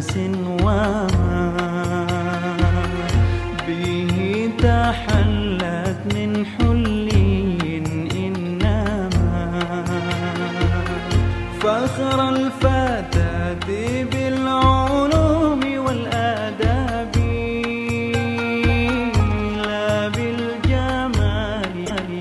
ناس وما به تحلت من حلي إنما. فخر الفتاة